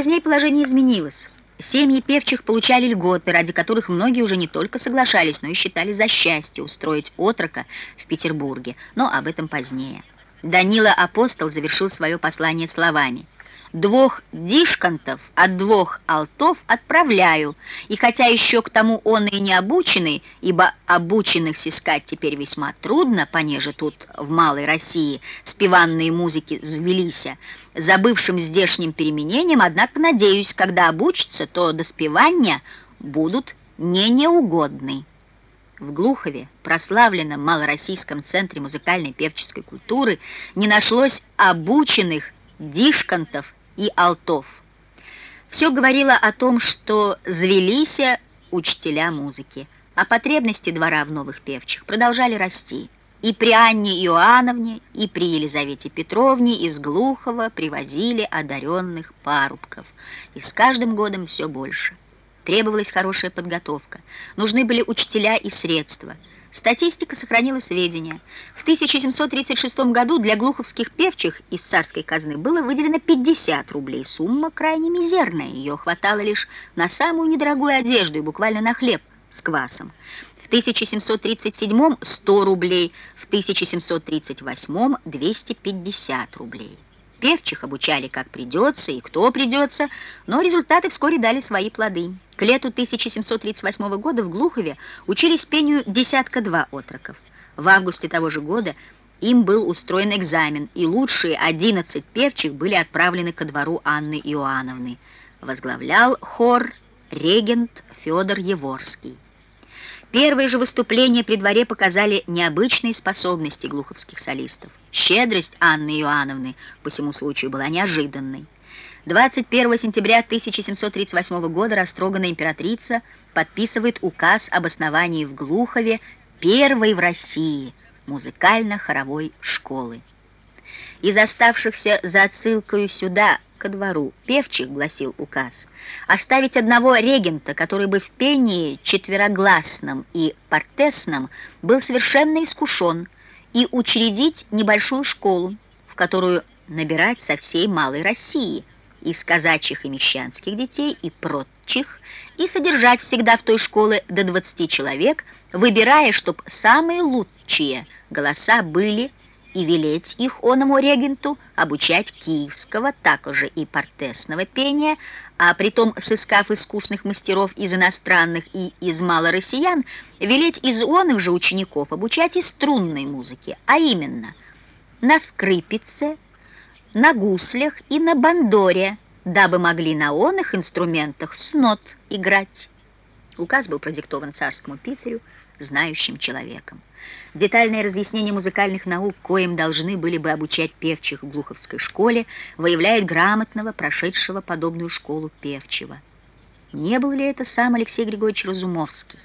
позднее положение изменилось. Семьи певчих получали льготы, ради которых многие уже не только соглашались, но и считали за счастье устроить отрока в Петербурге, но об этом позднее. Данила Апостол завершил свое послание словами – Двух дишкантов от двух алтов отправляю, и хотя еще к тому он и не обученный, ибо обученных сискать теперь весьма трудно, понеже тут в Малой России спеванные музыки звелися, забывшим здешним переменением, однако, надеюсь, когда обучатся, то до спевания будут не неугодны. В Глухове, прославленном малороссийском центре музыкальной певческой культуры, не нашлось обученных дишкантов и алтов. Все говорило о том, что завелись учителя музыки, а потребности двора в новых певчих продолжали расти. И при Анне Иоанновне, и при Елизавете Петровне из Глухова привозили одаренных парубков. И с каждым годом все больше. Требовалась хорошая подготовка. Нужны были учителя и средства – Статистика сохранила сведения. В 1736 году для глуховских певчих из царской казны было выделено 50 рублей. Сумма крайне мизерная, ее хватало лишь на самую недорогую одежду и буквально на хлеб с квасом. В 1737 100 рублей, в 1738 250 рублей. Певчих обучали как придется и кто придется, но результаты вскоре дали свои плоды. К лету 1738 года в Глухове учились пению десятка-два отроков. В августе того же года им был устроен экзамен, и лучшие 11 певчих были отправлены ко двору Анны Иоанновны. Возглавлял хор регент Федор Еворский. Первые же выступления при дворе показали необычные способности глуховских солистов. Щедрость Анны Иоанновны по всему случаю была неожиданной. 21 сентября 1738 года растроганная императрица подписывает указ об основании в Глухове первой в России музыкально-хоровой школы. Из оставшихся за отсылкою сюда ко двору. Певчих, гласил указ, оставить одного регента, который бы в пении четверогласном и портесном был совершенно искушен, и учредить небольшую школу, в которую набирать со всей Малой России, из казачьих и мещанских детей и прочих, и содержать всегда в той школе до 20 человек, выбирая, чтоб самые лучшие голоса были и велеть их оному регенту обучать киевского, также и портесного пения, а притом, сыскав искусных мастеров из иностранных и из малороссиян, велеть из оных же учеников обучать и струнной музыке, а именно на скрипице, на гуслях и на бандоре, дабы могли на оных инструментах с нот играть. Указ был продиктован царскому писарю, знающим человеком. Детальное разъяснение музыкальных наук, коим должны были бы обучать певчих в Глуховской школе, выявляет грамотного, прошедшего подобную школу певчего. Не был ли это сам Алексей Григорьевич Разумовский?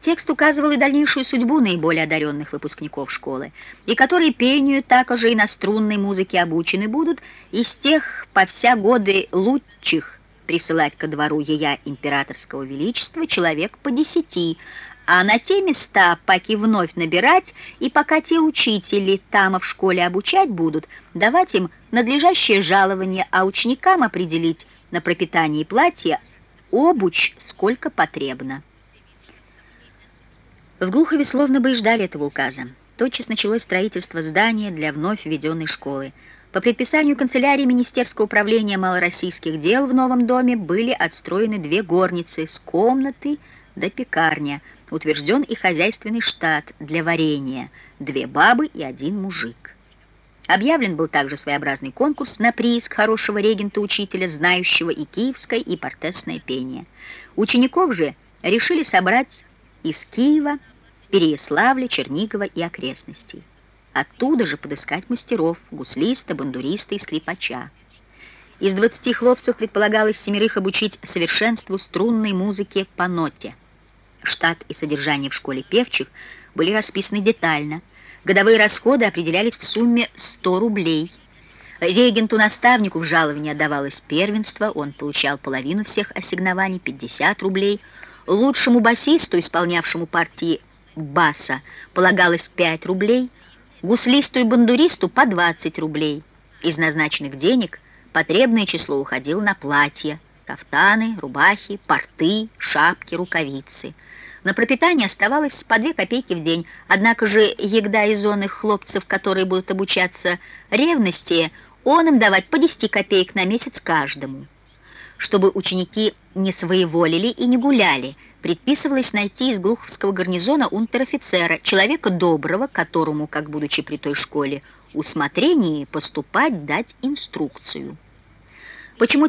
Текст указывал и дальнейшую судьбу наиболее одаренных выпускников школы, и которые пению также и на струнной музыке обучены будут, из тех по вся годы лучших присылать ко двору ея императорского величества человек по десяти, а на те места паки вновь набирать, и пока те учители там в школе обучать будут, давать им надлежащее жалование, а ученикам определить на пропитание и платье обуч сколько потребно. В Глухове словно бы и ждали этого указа. Тотчас началось строительство здания для вновь введенной школы. По предписанию канцелярии Министерского управления малороссийских дел в новом доме были отстроены две горницы с комнатой до пекарня – утвержден и хозяйственный штат для варенья, две бабы и один мужик. Объявлен был также своеобразный конкурс на прииск хорошего регента-учителя, знающего и киевское, и портесное пение. Учеников же решили собрать из Киева, Переяславля, Чернигова и окрестностей. Оттуда же подыскать мастеров, гуслиста, бандуриста и скрипача. Из 20 хлопцев предполагалось семерых обучить совершенству струнной музыки по ноте – Штат и содержание в школе певчих были расписаны детально. Годовые расходы определялись в сумме 100 рублей. Регенту-наставнику в жаловании отдавалось первенство, он получал половину всех ассигнований, 50 рублей. Лучшему басисту, исполнявшему партии баса, полагалось 5 рублей, гуслисту и бандуристу по 20 рублей. Из назначенных денег Потребное число уходило на платья, кафтаны, рубахи, порты, шапки, рукавицы. На пропитание оставалось по две копейки в день, однако же егда из онных хлопцев, которые будут обучаться ревности, он им давать по 10 копеек на месяц каждому. Чтобы ученики не своеволили и не гуляли, предписывалось найти из Глуховского гарнизона унтер-офицера, человека доброго, которому, как будучи при той школе, усмотрении поступать дать инструкцию. Почему